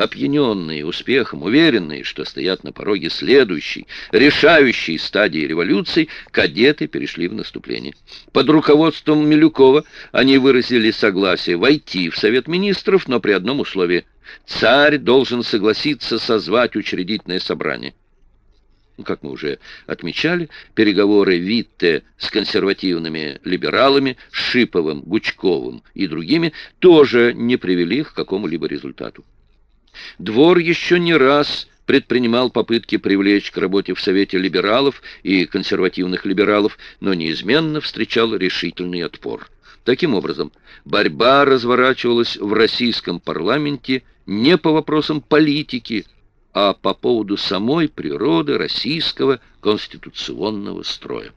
Опьяненные успехом, уверенные, что стоят на пороге следующей, решающей стадии революции, кадеты перешли в наступление. Под руководством Милюкова они выразили согласие войти в Совет Министров, но при одном условии. Царь должен согласиться созвать учредительное собрание. Ну, как мы уже отмечали, переговоры Витте с консервативными либералами, Шиповым, Гучковым и другими тоже не привели к какому-либо результату. Двор еще не раз предпринимал попытки привлечь к работе в Совете либералов и консервативных либералов, но неизменно встречал решительный отпор. Таким образом, борьба разворачивалась в российском парламенте не по вопросам политики, а по поводу самой природы российского конституционного строя.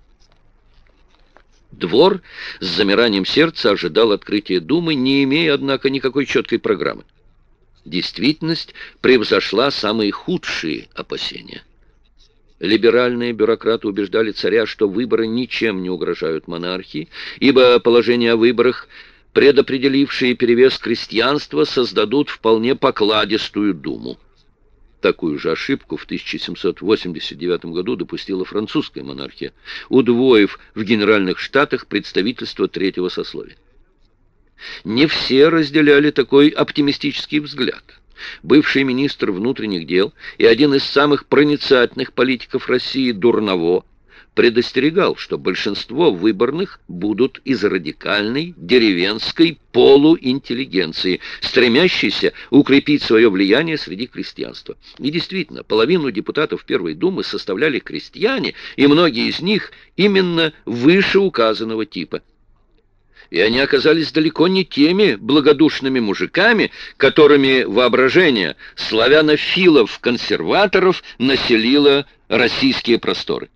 Двор с замиранием сердца ожидал открытия Думы, не имея, однако, никакой четкой программы. Действительность превзошла самые худшие опасения. Либеральные бюрократы убеждали царя, что выборы ничем не угрожают монархии, ибо положение о выборах, предопределившие перевес крестьянства, создадут вполне покладистую думу. Такую же ошибку в 1789 году допустила французская монархия, удвоив в Генеральных Штатах представительство третьего сословия. Не все разделяли такой оптимистический взгляд. Бывший министр внутренних дел и один из самых проницательных политиков России Дурново предостерегал, что большинство выборных будут из радикальной деревенской полуинтеллигенции, стремящейся укрепить свое влияние среди крестьянства. И действительно, половину депутатов Первой Думы составляли крестьяне, и многие из них именно вышеуказанного типа – и они оказались далеко не теми благодушными мужиками, которыми воображение славянофилов-консерваторов населило российские просторы.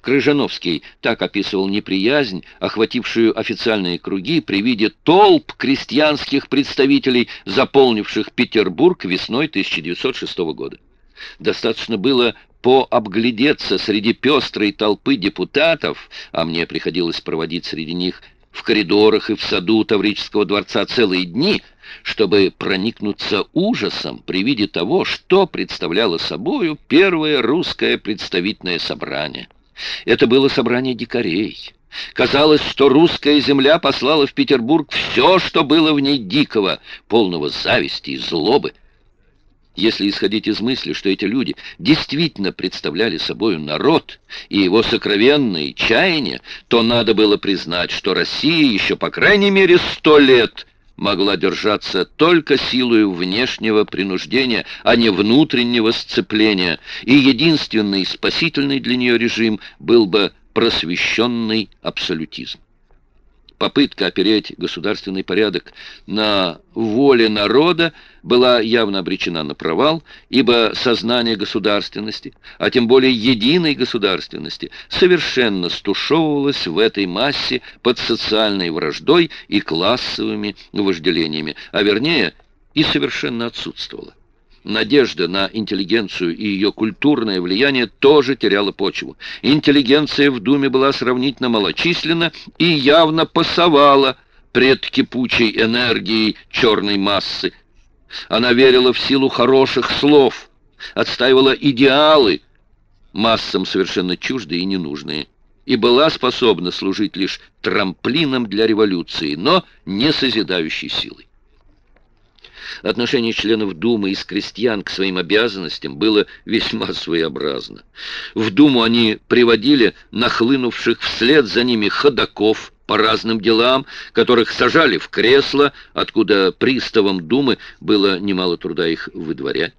Крыжановский так описывал неприязнь, охватившую официальные круги при виде толп крестьянских представителей, заполнивших Петербург весной 1906 года. Достаточно было пообглядеться среди пестрой толпы депутатов, а мне приходилось проводить среди них в коридорах и в саду Таврического дворца целые дни, чтобы проникнуться ужасом при виде того, что представляло собою первое русское представительное собрание. Это было собрание дикарей. Казалось, что русская земля послала в Петербург все, что было в ней дикого, полного зависти и злобы. Если исходить из мысли, что эти люди действительно представляли собою народ и его сокровенные чаяния, то надо было признать, что Россия еще по крайней мере сто лет могла держаться только силою внешнего принуждения, а не внутреннего сцепления, и единственный спасительный для нее режим был бы просвещенный абсолютизм попытка опереть государственный порядок на воле народа была явно обречена на провал, ибо сознание государственности, а тем более единой государственности, совершенно стушевывалось в этой массе под социальной враждой и классовыми вожделениями, а вернее и совершенно отсутствовало. Надежда на интеллигенцию и ее культурное влияние тоже теряла почву. Интеллигенция в Думе была сравнительно малочисленна и явно пасовала пред кипучей энергией черной массы. Она верила в силу хороших слов, отстаивала идеалы, массам совершенно чуждые и ненужные, и была способна служить лишь трамплином для революции, но не созидающей силой. Отношение членов Думы из крестьян к своим обязанностям было весьма своеобразно. В Думу они приводили нахлынувших вслед за ними ходаков по разным делам, которых сажали в кресло, откуда приставам Думы было немало труда их выдворять.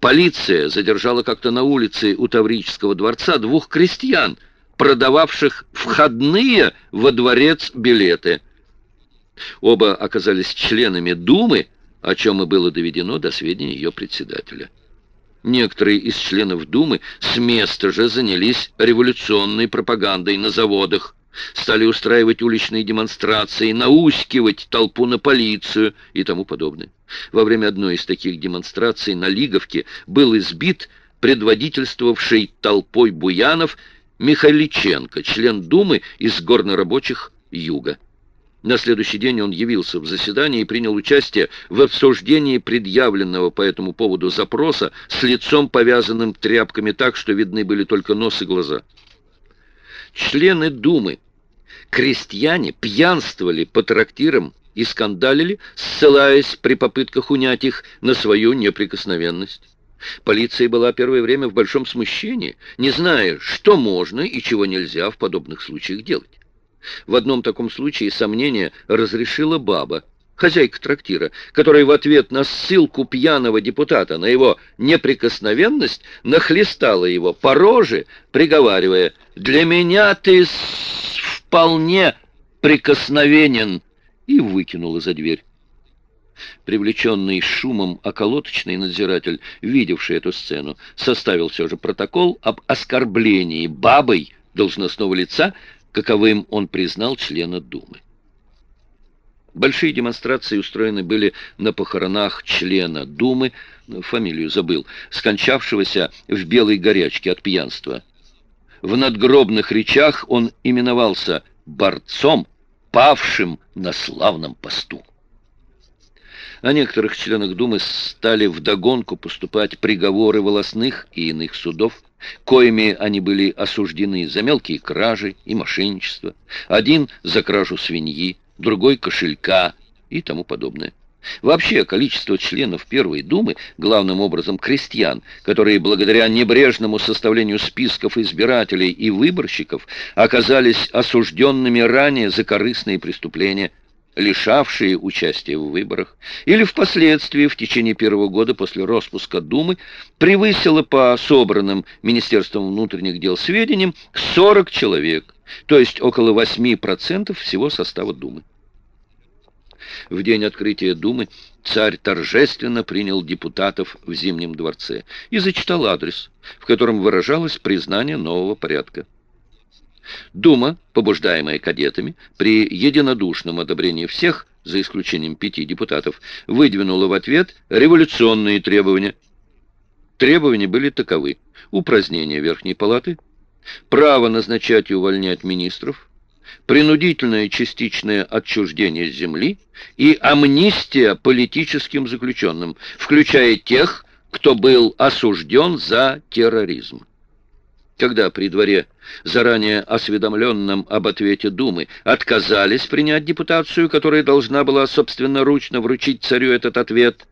Полиция задержала как-то на улице у Таврического дворца двух крестьян, продававших входные во дворец билеты. Оба оказались членами Думы, о чем и было доведено до сведения ее председателя. Некоторые из членов Думы с места же занялись революционной пропагандой на заводах, стали устраивать уличные демонстрации, наускивать толпу на полицию и тому подобное. Во время одной из таких демонстраций на Лиговке был избит предводительствовавший толпой буянов Михайличенко, член Думы из горнорабочих Юга. На следующий день он явился в заседании и принял участие в обсуждении предъявленного по этому поводу запроса с лицом повязанным тряпками так, что видны были только нос и глаза. Члены Думы, крестьяне пьянствовали по трактирам и скандалили, ссылаясь при попытках унять их на свою неприкосновенность. Полиция была первое время в большом смущении, не зная, что можно и чего нельзя в подобных случаях делать. В одном таком случае сомнение разрешила баба, хозяйка трактира, которая в ответ на ссылку пьяного депутата на его неприкосновенность нахлестала его по роже, приговаривая «Для меня ты вполне прикосновенен» и выкинула за дверь. Привлеченный шумом околоточный надзиратель, видевший эту сцену, составил все же протокол об оскорблении бабой должностного лица, каковым он признал члена Думы. Большие демонстрации устроены были на похоронах члена Думы, фамилию забыл, скончавшегося в белой горячке от пьянства. В надгробных речах он именовался борцом, павшим на славном посту. О некоторых членах Думы стали вдогонку поступать приговоры волосных и иных судов, коими они были осуждены за мелкие кражи и мошенничество, один за кражу свиньи, другой кошелька и тому подобное. Вообще, количество членов Первой Думы, главным образом крестьян, которые благодаря небрежному составлению списков избирателей и выборщиков оказались осужденными ранее за корыстные преступления – лишавшие участия в выборах, или впоследствии, в течение первого года после распуска Думы, превысило по собранным Министерством внутренних дел сведениям 40 человек, то есть около 8% всего состава Думы. В день открытия Думы царь торжественно принял депутатов в Зимнем дворце и зачитал адрес, в котором выражалось признание нового порядка. Дума, побуждаемая кадетами, при единодушном одобрении всех, за исключением пяти депутатов, выдвинула в ответ революционные требования. Требования были таковы. Упразднение Верхней Палаты, право назначать и увольнять министров, принудительное частичное отчуждение земли и амнистия политическим заключенным, включая тех, кто был осужден за терроризм. Когда при дворе, заранее осведомленном об ответе Думы, отказались принять депутацию, которая должна была собственноручно вручить царю этот ответ,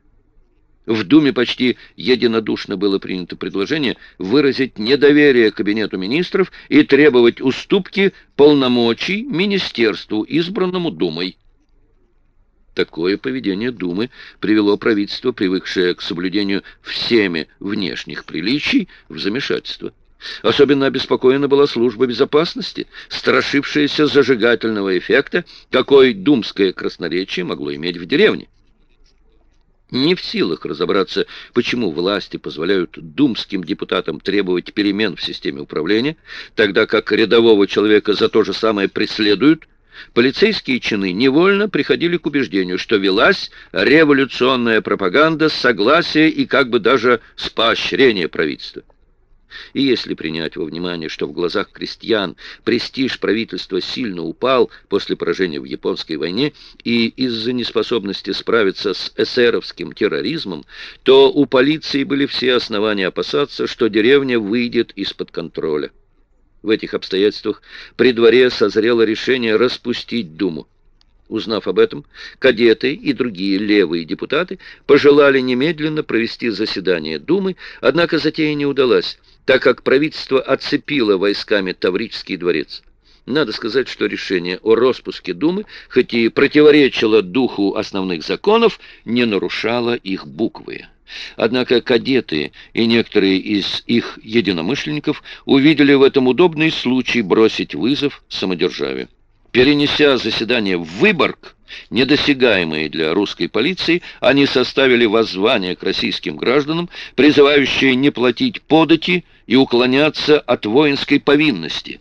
в Думе почти единодушно было принято предложение выразить недоверие Кабинету министров и требовать уступки полномочий министерству, избранному Думой. Такое поведение Думы привело правительство, привыкшее к соблюдению всеми внешних приличий, в замешательство. Особенно обеспокоена была служба безопасности, страшившаяся зажигательного эффекта, какой думское красноречие могло иметь в деревне. Не в силах разобраться, почему власти позволяют думским депутатам требовать перемен в системе управления, тогда как рядового человека за то же самое преследуют, полицейские чины невольно приходили к убеждению, что велась революционная пропаганда согласия и как бы даже с поощрения правительства. И если принять во внимание, что в глазах крестьян престиж правительства сильно упал после поражения в Японской войне и из-за неспособности справиться с эсеровским терроризмом, то у полиции были все основания опасаться, что деревня выйдет из-под контроля. В этих обстоятельствах при дворе созрело решение распустить Думу. Узнав об этом, кадеты и другие левые депутаты пожелали немедленно провести заседание Думы, однако затея не удалась, так как правительство оцепило войсками Таврический дворец. Надо сказать, что решение о распуске Думы, хоть и противоречило духу основных законов, не нарушало их буквы. Однако кадеты и некоторые из их единомышленников увидели в этом удобный случай бросить вызов самодержавию. Перенеся заседание в Выборг, недосягаемые для русской полиции, они составили воззвание к российским гражданам, призывающие не платить подати и уклоняться от воинской повинности.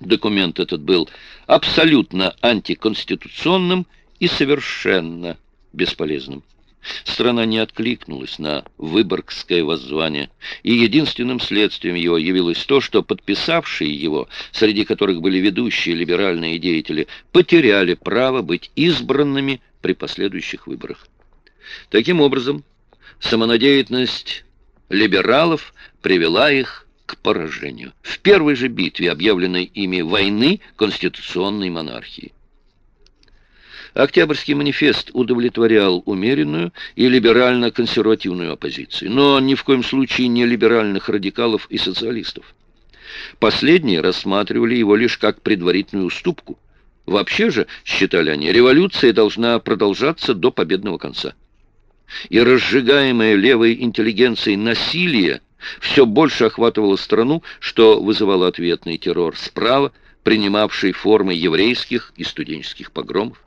Документ этот был абсолютно антиконституционным и совершенно бесполезным. Страна не откликнулась на Выборгское воззвание, и единственным следствием его явилось то, что подписавшие его, среди которых были ведущие либеральные деятели, потеряли право быть избранными при последующих выборах. Таким образом, самонадеянность либералов привела их к поражению в первой же битве, объявленной ими войны конституционной монархии. Октябрьский манифест удовлетворял умеренную и либерально-консервативную оппозицию, но ни в коем случае не либеральных радикалов и социалистов. Последние рассматривали его лишь как предварительную уступку. Вообще же, считали они, революция должна продолжаться до победного конца. И разжигаемое левой интеллигенцией насилие все больше охватывало страну, что вызывало ответный террор справа, принимавший формы еврейских и студенческих погромов.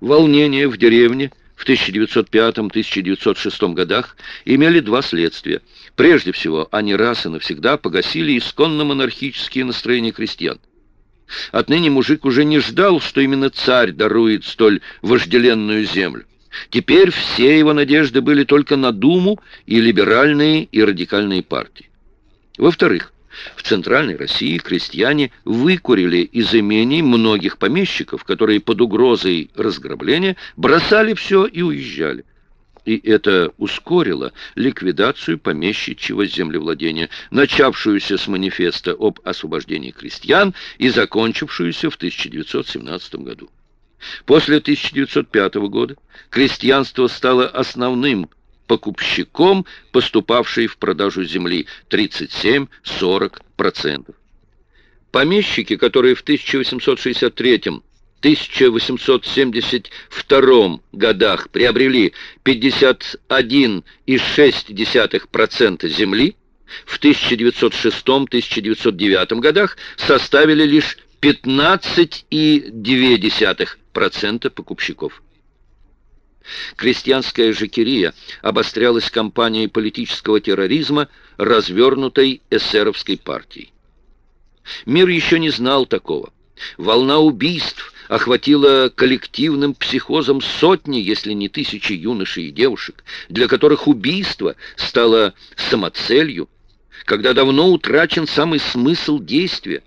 Волнения в деревне в 1905-1906 годах имели два следствия. Прежде всего, они раз и навсегда погасили исконно монархические настроения крестьян. Отныне мужик уже не ждал, что именно царь дарует столь вожделенную землю. Теперь все его надежды были только на Думу и либеральные и радикальные партии. Во-вторых, в Центральной России крестьяне выкурили из имений многих помещиков, которые под угрозой разграбления бросали все и уезжали. И это ускорило ликвидацию помещичьего землевладения, начавшуюся с манифеста об освобождении крестьян и закончившуюся в 1917 году. После 1905 года крестьянство стало основным покупщиком, поступавшей в продажу земли 37-40%. Помещики, которые в 1863-1872 годах приобрели 51,6% земли, в 1906-1909 годах составили лишь 15,2% покупщиков. Крестьянская жакерия обострялась кампанией политического терроризма, развернутой эсеровской партией. Мир еще не знал такого. Волна убийств охватила коллективным психозом сотни, если не тысячи юношей и девушек, для которых убийство стало самоцелью, когда давно утрачен самый смысл действия.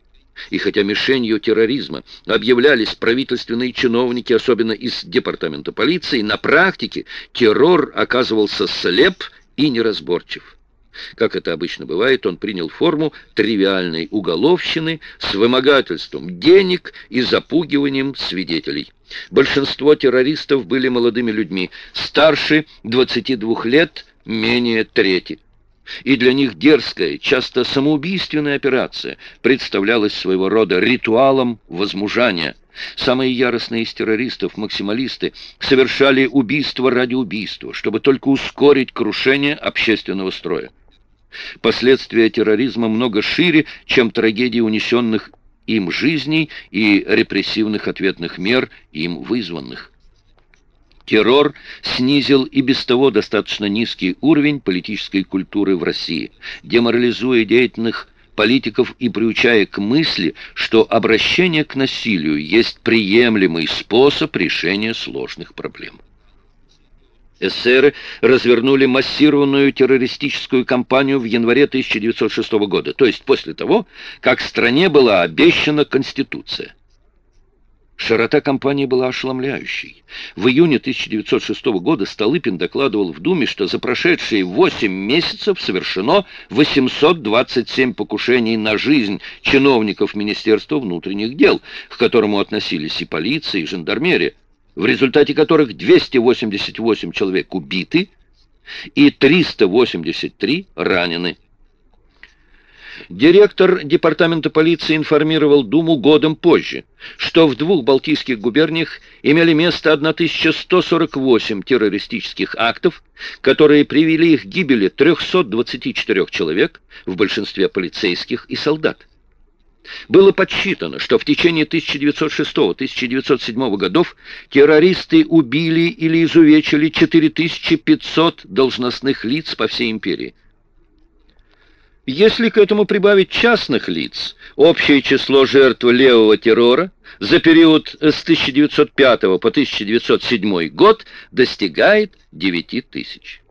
И хотя мишенью терроризма объявлялись правительственные чиновники, особенно из департамента полиции, на практике террор оказывался слеп и неразборчив. Как это обычно бывает, он принял форму тривиальной уголовщины с вымогательством денег и запугиванием свидетелей. Большинство террористов были молодыми людьми, старше 22 лет, менее трети и для них дерзкая, часто самоубийственная операция представлялась своего рода ритуалом возмужания. Самые яростные из террористов, максималисты, совершали убийство ради убийства, чтобы только ускорить крушение общественного строя. Последствия терроризма много шире, чем трагедии унесенных им жизней и репрессивных ответных мер, им вызванных. Террор снизил и без того достаточно низкий уровень политической культуры в России, деморализуя деятельных политиков и приучая к мысли, что обращение к насилию есть приемлемый способ решения сложных проблем. Эсеры развернули массированную террористическую кампанию в январе 1906 года, то есть после того, как стране была обещана Конституция. Широта кампании была ошеломляющей. В июне 1906 года Столыпин докладывал в Думе, что за прошедшие 8 месяцев совершено 827 покушений на жизнь чиновников Министерства внутренних дел, к которому относились и полиция, и жандармерия, в результате которых 288 человек убиты и 383 ранены. Директор департамента полиции информировал Думу годом позже, что в двух балтийских губерниях имели место 1148 террористических актов, которые привели к гибели 324 человек, в большинстве полицейских и солдат. Было подсчитано, что в течение 1906-1907 годов террористы убили или изувечили 4500 должностных лиц по всей империи. Если к этому прибавить частных лиц, общее число жертв левого террора за период с 1905 по 1907 год достигает 9 тысяч.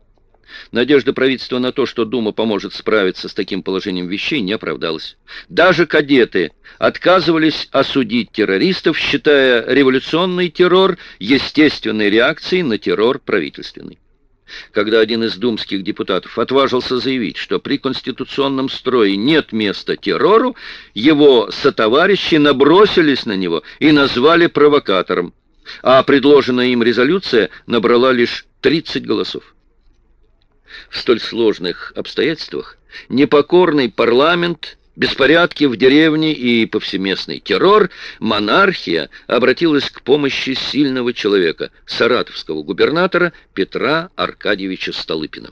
Надежда правительства на то, что Дума поможет справиться с таким положением вещей, не оправдалась. Даже кадеты отказывались осудить террористов, считая революционный террор естественной реакцией на террор правительственный когда один из думских депутатов отважился заявить, что при конституционном строе нет места террору, его сотоварищи набросились на него и назвали провокатором, а предложенная им резолюция набрала лишь 30 голосов. В столь сложных обстоятельствах непокорный парламент Беспорядки в деревне и повсеместный террор, монархия обратилась к помощи сильного человека, саратовского губернатора Петра Аркадьевича Столыпина.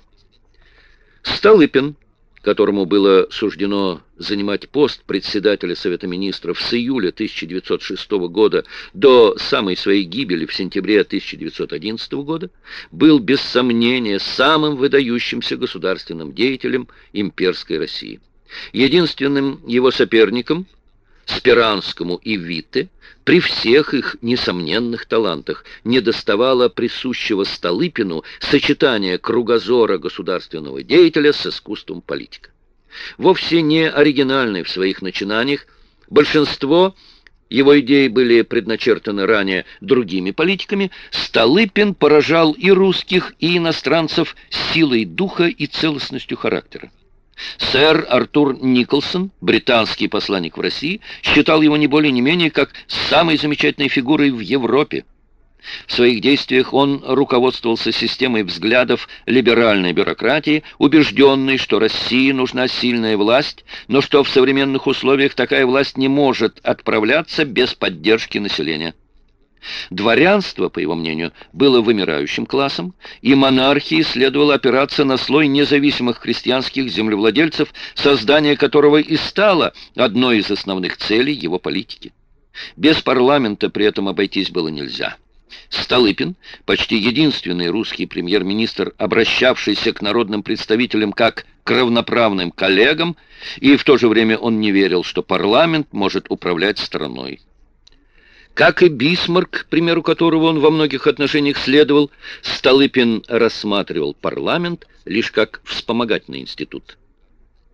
Столыпин, которому было суждено занимать пост председателя Совета Министров с июля 1906 года до самой своей гибели в сентябре 1911 года, был без сомнения самым выдающимся государственным деятелем имперской России. Единственным его соперником, Спиранскому и Витте, при всех их несомненных талантах, недоставало присущего Столыпину сочетания кругозора государственного деятеля с искусством политика. Вовсе не оригинальный в своих начинаниях, большинство его идеи были предначертаны ранее другими политиками, Столыпин поражал и русских, и иностранцев силой духа и целостностью характера. Сэр Артур Николсон, британский посланник в России, считал его не более не менее как самой замечательной фигурой в Европе. В своих действиях он руководствовался системой взглядов либеральной бюрократии, убежденной, что России нужна сильная власть, но что в современных условиях такая власть не может отправляться без поддержки населения. Дворянство, по его мнению, было вымирающим классом, и монархии следовало опираться на слой независимых крестьянских землевладельцев, создание которого и стало одной из основных целей его политики. Без парламента при этом обойтись было нельзя. Столыпин, почти единственный русский премьер-министр, обращавшийся к народным представителям как к равноправным коллегам, и в то же время он не верил, что парламент может управлять страной. Как и Бисмарк, примеру которого он во многих отношениях следовал, Столыпин рассматривал парламент лишь как вспомогательный институт.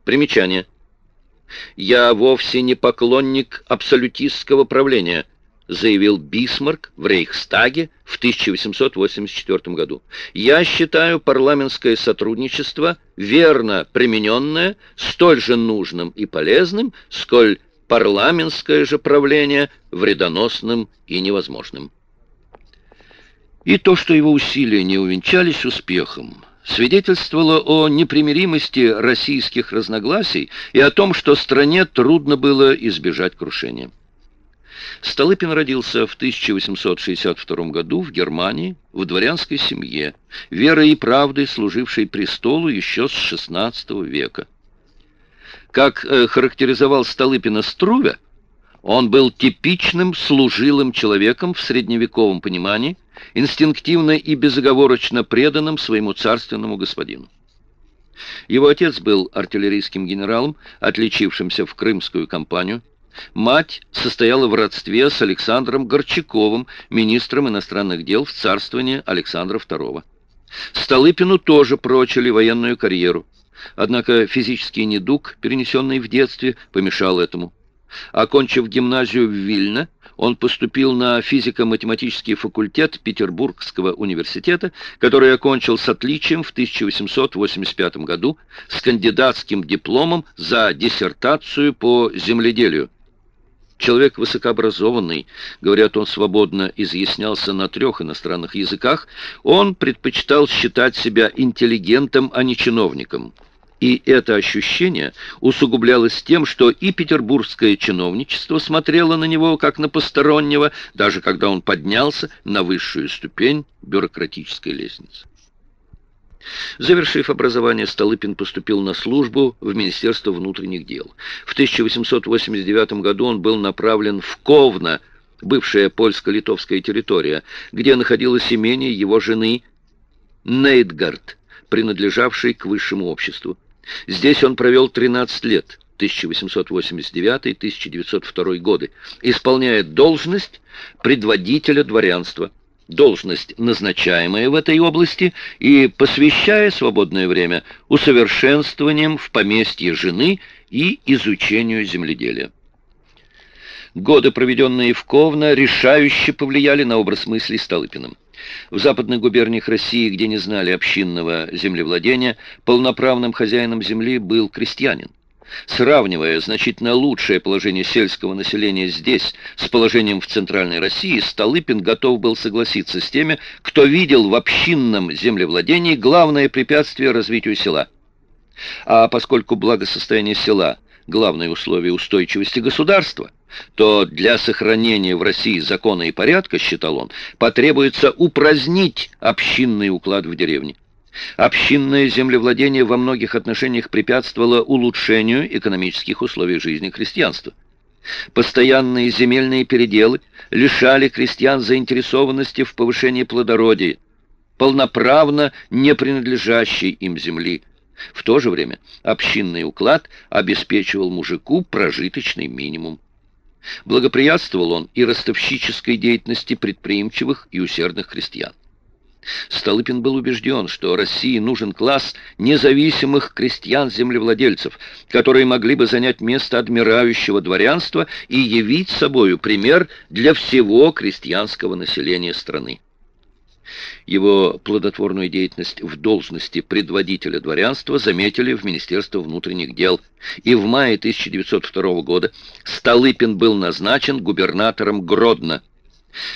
Примечание. «Я вовсе не поклонник абсолютистского правления», заявил Бисмарк в Рейхстаге в 1884 году. «Я считаю парламентское сотрудничество верно примененное, столь же нужным и полезным, сколь парламентское же правление вредоносным и невозможным. И то, что его усилия не увенчались успехом, свидетельствовало о непримиримости российских разногласий и о том, что стране трудно было избежать крушения. Столыпин родился в 1862 году в Германии в дворянской семье, верой и правдой служившей престолу еще с XVI века. Как э, характеризовал Столыпина Струве, он был типичным служилым человеком в средневековом понимании, инстинктивно и безоговорочно преданным своему царственному господину. Его отец был артиллерийским генералом, отличившимся в Крымскую кампанию. Мать состояла в родстве с Александром Горчаковым, министром иностранных дел в царствовании Александра II. Столыпину тоже прочили военную карьеру. Однако физический недуг, перенесенный в детстве, помешал этому. Окончив гимназию в Вильно, он поступил на физико-математический факультет Петербургского университета, который окончил с отличием в 1885 году с кандидатским дипломом за диссертацию по земледелию. Человек высокообразованный, говорят, он свободно изъяснялся на трех иностранных языках, он предпочитал считать себя интеллигентом, а не чиновником. И это ощущение усугублялось тем, что и петербургское чиновничество смотрело на него как на постороннего, даже когда он поднялся на высшую ступень бюрократической лестницы. Завершив образование, Столыпин поступил на службу в Министерство внутренних дел. В 1889 году он был направлен в Ковна, бывшая польско-литовская территория, где находилось имение его жены Нейтгард, принадлежавшей к высшему обществу. Здесь он провел 13 лет, 1889-1902 годы, исполняя должность предводителя дворянства, должность, назначаемая в этой области, и посвящая свободное время усовершенствованием в поместье жены и изучению земледелия. Годы, проведенные в Ковно, решающе повлияли на образ мыслей Столыпиным. В западных губерниях России, где не знали общинного землевладения, полноправным хозяином земли был крестьянин. Сравнивая значительно лучшее положение сельского населения здесь с положением в Центральной России, Столыпин готов был согласиться с теми, кто видел в общинном землевладении главное препятствие развитию села. А поскольку благосостояние села – главное условие устойчивости государства, то для сохранения в России закона и порядка, считал он, потребуется упразднить общинный уклад в деревне. Общинное землевладение во многих отношениях препятствовало улучшению экономических условий жизни крестьянства. Постоянные земельные переделы лишали крестьян заинтересованности в повышении плодородия, полноправно не принадлежащей им земли. В то же время общинный уклад обеспечивал мужику прожиточный минимум. Благоприятствовал он и ростовщической деятельности предприимчивых и усердных крестьян. Столыпин был убежден, что России нужен класс независимых крестьян-землевладельцев, которые могли бы занять место адмирающего дворянства и явить собою пример для всего крестьянского населения страны. Его плодотворную деятельность в должности предводителя дворянства заметили в Министерство внутренних дел, и в мае 1902 года Столыпин был назначен губернатором Гродно.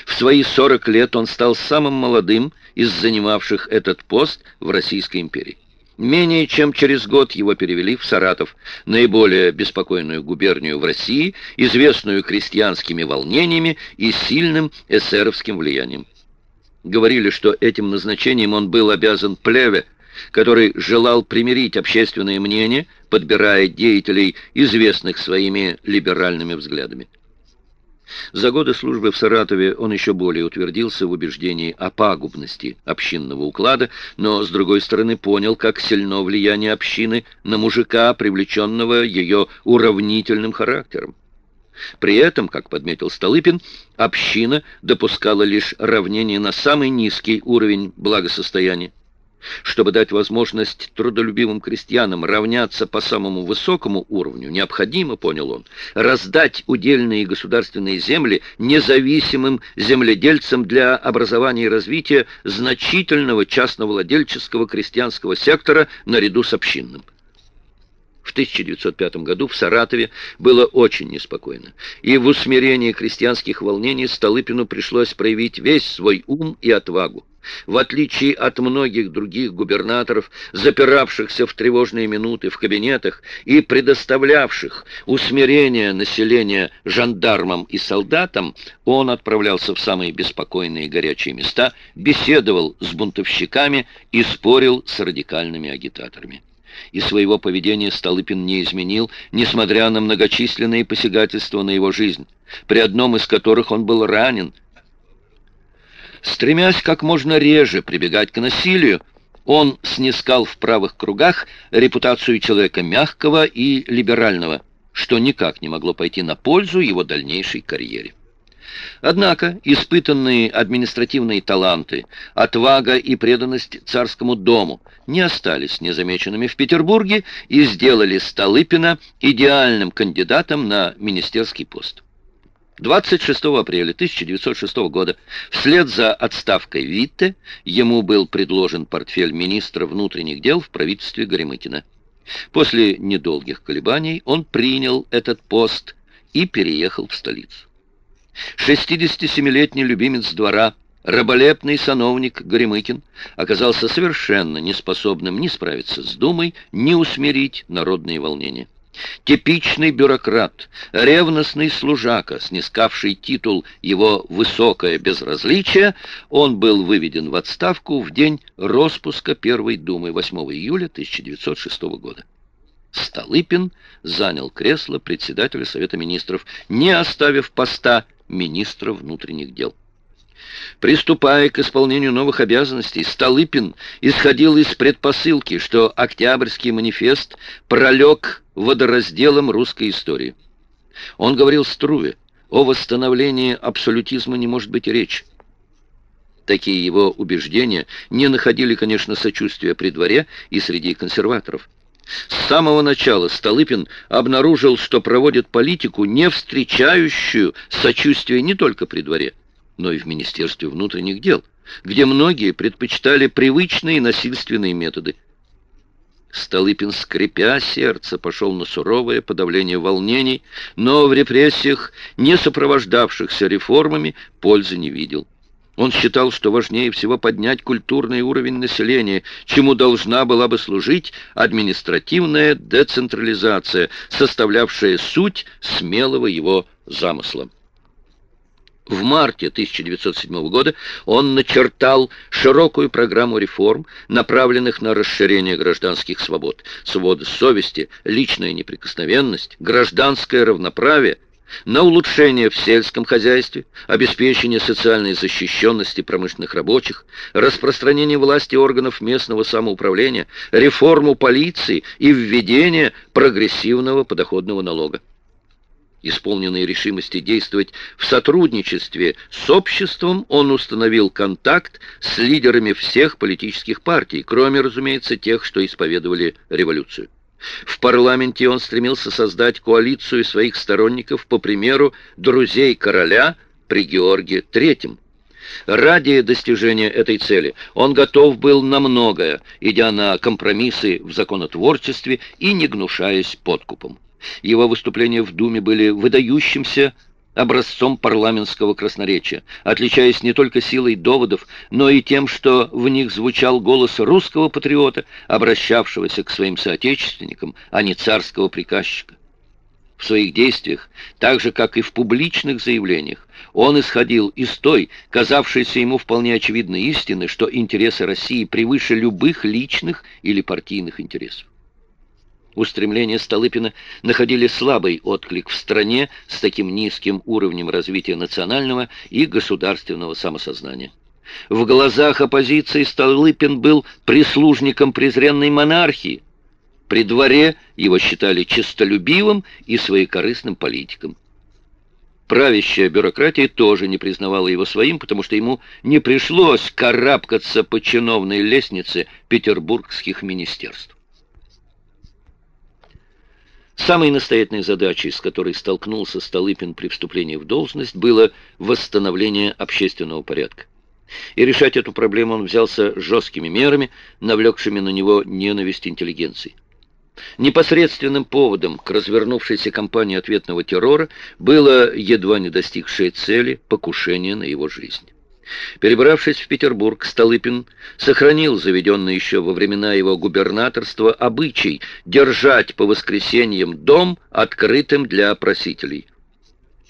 В свои 40 лет он стал самым молодым из занимавших этот пост в Российской империи. Менее чем через год его перевели в Саратов, наиболее беспокойную губернию в России, известную крестьянскими волнениями и сильным эсеровским влиянием. Говорили, что этим назначением он был обязан Плеве, который желал примирить общественное мнение, подбирая деятелей, известных своими либеральными взглядами. За годы службы в Саратове он еще более утвердился в убеждении о пагубности общинного уклада, но, с другой стороны, понял, как сильно влияние общины на мужика, привлеченного ее уравнительным характером. При этом, как подметил Столыпин, община допускала лишь равнение на самый низкий уровень благосостояния. Чтобы дать возможность трудолюбивым крестьянам равняться по самому высокому уровню, необходимо, понял он, раздать удельные государственные земли независимым земледельцам для образования и развития значительного частновладельческого крестьянского сектора наряду с общинным. В 1905 году в Саратове было очень неспокойно, и в усмирении крестьянских волнений Столыпину пришлось проявить весь свой ум и отвагу. В отличие от многих других губернаторов, запиравшихся в тревожные минуты в кабинетах и предоставлявших усмирение населения жандармам и солдатам, он отправлялся в самые беспокойные горячие места, беседовал с бунтовщиками и спорил с радикальными агитаторами и своего поведения Столыпин не изменил, несмотря на многочисленные посягательства на его жизнь, при одном из которых он был ранен. Стремясь как можно реже прибегать к насилию, он снискал в правых кругах репутацию человека мягкого и либерального, что никак не могло пойти на пользу его дальнейшей карьере. Однако испытанные административные таланты, отвага и преданность царскому дому не остались незамеченными в Петербурге и сделали Столыпина идеальным кандидатом на министерский пост. 26 апреля 1906 года, вслед за отставкой Витте, ему был предложен портфель министра внутренних дел в правительстве Горемыкина. После недолгих колебаний он принял этот пост и переехал в столицу. 67-летний любимец двора, раболепный сановник Горемыкин, оказался совершенно неспособным ни справиться с Думой, ни усмирить народные волнения. Типичный бюрократ, ревностный служака, снискавший титул его «высокое безразличие», он был выведен в отставку в день распуска Первой Думы 8 июля 1906 года. Столыпин занял кресло председателя Совета Министров, не оставив поста министра внутренних дел. Приступая к исполнению новых обязанностей, Столыпин исходил из предпосылки, что Октябрьский манифест пролег водоразделом русской истории. Он говорил Струве, о восстановлении абсолютизма не может быть речи. Такие его убеждения не находили, конечно, сочувствия при дворе и среди консерваторов. С самого начала Столыпин обнаружил, что проводит политику, не встречающую сочувствия не только при дворе, но и в Министерстве внутренних дел, где многие предпочитали привычные насильственные методы. Столыпин, скрипя сердце, пошел на суровое подавление волнений, но в репрессиях, не сопровождавшихся реформами, пользы не видел. Он считал, что важнее всего поднять культурный уровень населения, чему должна была бы служить административная децентрализация, составлявшая суть смелого его замысла. В марте 1907 года он начертал широкую программу реформ, направленных на расширение гражданских свобод, свободы совести, личная неприкосновенность, гражданское равноправие – на улучшение в сельском хозяйстве, обеспечение социальной защищенности промышленных рабочих, распространение власти органов местного самоуправления, реформу полиции и введение прогрессивного подоходного налога. Исполненной решимости действовать в сотрудничестве с обществом, он установил контакт с лидерами всех политических партий, кроме, разумеется, тех, что исповедовали революцию. В парламенте он стремился создать коалицию своих сторонников по примеру друзей короля при Георге III. Ради достижения этой цели он готов был на многое, идя на компромиссы в законотворчестве и не гнушаясь подкупом. Его выступления в Думе были выдающимся образцом парламентского красноречия, отличаясь не только силой доводов, но и тем, что в них звучал голос русского патриота, обращавшегося к своим соотечественникам, а не царского приказчика. В своих действиях, так же, как и в публичных заявлениях, он исходил из той, казавшейся ему вполне очевидной истины, что интересы России превыше любых личных или партийных интересов. Устремления Столыпина находили слабый отклик в стране с таким низким уровнем развития национального и государственного самосознания. В глазах оппозиции Столыпин был прислужником презренной монархии. При дворе его считали честолюбивым и своекорыстным политиком. Правящая бюрократия тоже не признавала его своим, потому что ему не пришлось карабкаться по чиновной лестнице петербургских министерств. Самой настоятельной задачей, с которой столкнулся Столыпин при вступлении в должность, было восстановление общественного порядка. И решать эту проблему он взялся жесткими мерами, навлекшими на него ненависть интеллигенции. Непосредственным поводом к развернувшейся кампании ответного террора было едва не достигшее цели покушение на его жизнь. Перебравшись в Петербург, Столыпин сохранил заведенный еще во времена его губернаторства обычай держать по воскресеньям дом открытым для просителей.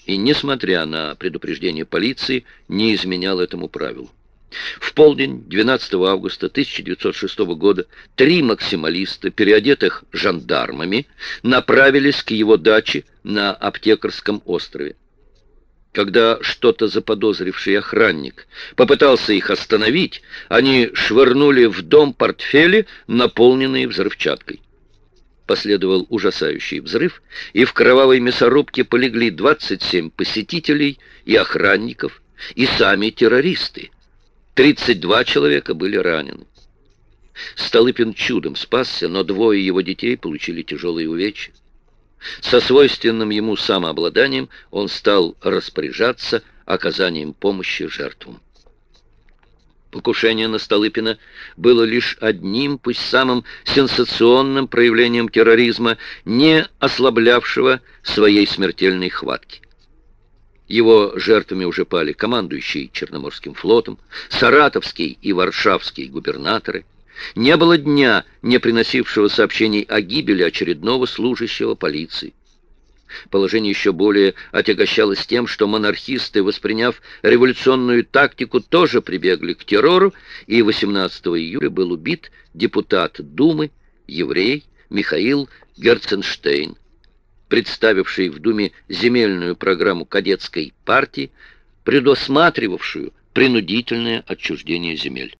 И, несмотря на предупреждение полиции, не изменял этому правилу. В полдень 12 августа 1906 года три максималиста, переодетых жандармами, направились к его даче на Аптекарском острове когда что-то заподозривший охранник попытался их остановить, они швырнули в дом портфели, наполненные взрывчаткой. Последовал ужасающий взрыв, и в кровавой мясорубке полегли 27 посетителей и охранников, и сами террористы. 32 человека были ранены. Столыпин чудом спасся, но двое его детей получили тяжелые увечья. Со свойственным ему самообладанием он стал распоряжаться оказанием помощи жертвам. Покушение на Столыпина было лишь одним, пусть самым сенсационным проявлением терроризма, не ослаблявшего своей смертельной хватки. Его жертвами уже пали командующий Черноморским флотом, саратовский и варшавский губернаторы, не было дня, не приносившего сообщений о гибели очередного служащего полиции. Положение еще более отягощалось тем, что монархисты, восприняв революционную тактику, тоже прибегли к террору, и 18 июля был убит депутат Думы, еврей Михаил Герценштейн, представивший в Думе земельную программу кадетской партии, предусматривавшую принудительное отчуждение земель.